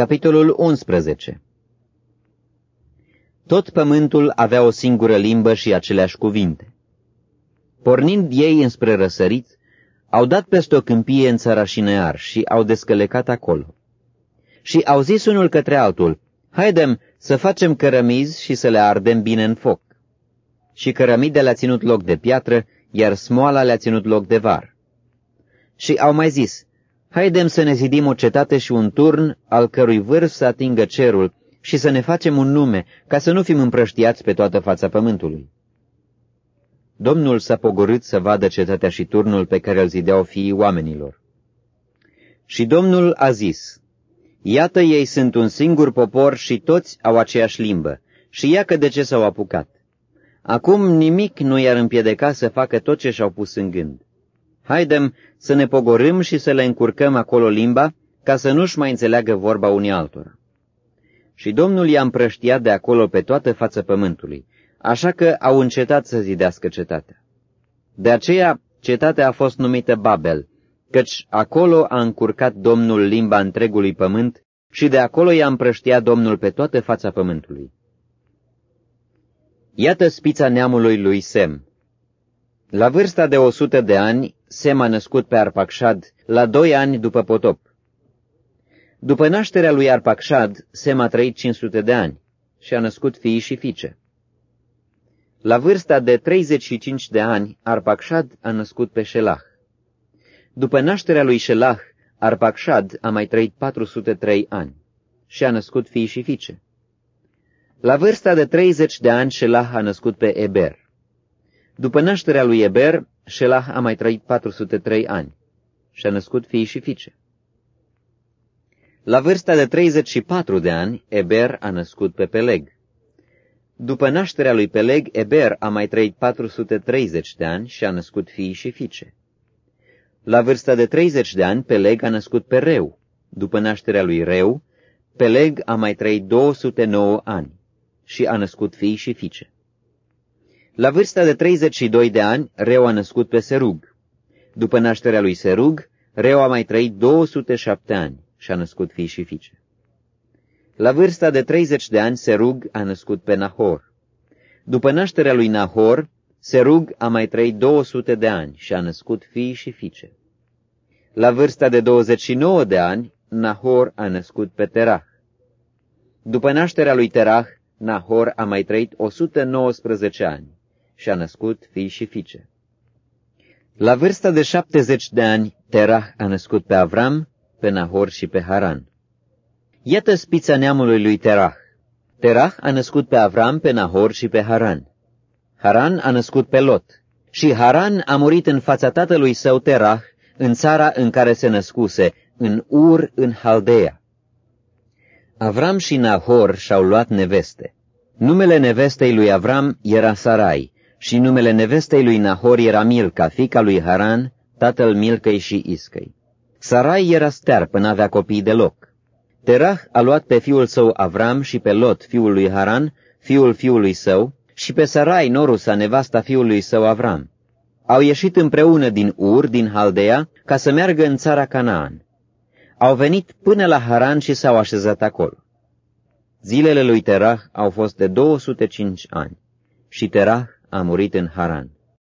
Capitolul 11 Tot pământul avea o singură limbă și aceleași cuvinte. Pornind ei înspre răsărit, au dat peste o câmpie în țara Șinear și au descălecat acolo. Și au zis unul către altul, Haidem să facem cărămizi și să le ardem bine în foc. Și cărămide le-a ținut loc de piatră, iar smoala le-a ținut loc de var. Și au mai zis, Haidem să ne zidim o cetate și un turn, al cărui vârf să atingă cerul, și să ne facem un nume, ca să nu fim împrăștiați pe toată fața pământului. Domnul s-a pogorât să vadă cetatea și turnul pe care îl zideau fiii oamenilor. Și Domnul a zis, Iată ei sunt un singur popor și toți au aceeași limbă, și iacă de ce s-au apucat. Acum nimic nu i-ar împiedica să facă tot ce și-au pus în gând. Haidem să ne pogorâm și să le încurcăm acolo limba, ca să nu-și mai înțeleagă vorba unii altora. Și Domnul i-a împrăștiat de acolo pe toată fața pământului, așa că au încetat să zidească cetatea. De aceea cetatea a fost numită Babel, căci acolo a încurcat Domnul limba întregului pământ și de acolo i-a împrăștiat Domnul pe toată fața pământului. Iată spița neamului lui Sem. La vârsta de o sută de ani, Sem a născut pe Arpacșad, la doi ani după potop. După nașterea lui Arpacșad, Sem a trăit 500 de ani și a născut fii și fiice. La vârsta de 35 de ani, Arpacșad a născut pe Shelah. După nașterea lui Shelah, Arpacșad a mai trăit 403 ani și a născut fii și fiice. La vârsta de 30 de ani, Shelah a născut pe Eber. După nașterea lui Eber, Shelah a mai trăit 403 ani și a născut fii și fiice. La vârsta de 34 de ani, Eber a născut pe Peleg. După nașterea lui Peleg, Eber a mai trăit 430 de ani și a născut fii și fiice. La vârsta de 30 de ani, Peleg a născut pe Reu. După nașterea lui Reu, Peleg a mai trăit 209 ani și a născut fii și fiice. La vârsta de 32 de ani, Reu a născut pe Serug. După nașterea lui Serug, Reu a mai trăit 207 ani și a născut fii și fiice. La vârsta de 30 de ani, Serug a născut pe Nahor. După nașterea lui Nahor, Serug a mai trăit 200 de ani și a născut fii și fiice. La vârsta de 29 de ani, Nahor a născut pe Terah. După nașterea lui Terah, Nahor a mai trăit 119 ani și a născut fii și fiice. La vârsta de 70 de ani, Terah a născut pe Avram, pe Nahor și pe Haran. Iată spița neamului lui Terah. Terah a născut pe Avram, pe Nahor și pe Haran. Haran a născut pe Lot. Și Haran a murit în fața tatălui său Terah, în țara în care se născuse, în Ur, în Haldea. Avram și Nahor și-au luat neveste. Numele nevestei lui Avram era Sarai și numele nevestei lui Nahor era Milca, fica lui Haran, tatăl Milcăi și Iscăi. Sarai era stearpă, n-avea copii deloc. Terah a luat pe fiul său Avram și pe Lot, fiul lui Haran, fiul fiului său, și pe Sarai, Norusa, nevasta fiului său Avram. Au ieșit împreună din Ur, din Haldea, ca să meargă în țara Canaan. Au venit până la Haran și s-au așezat acolo. Zilele lui Terah au fost de 205 ani și Terah a murit în Haran.